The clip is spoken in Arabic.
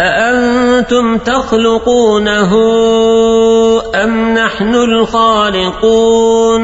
أأنتم تخلقونه أم نحن الخالقون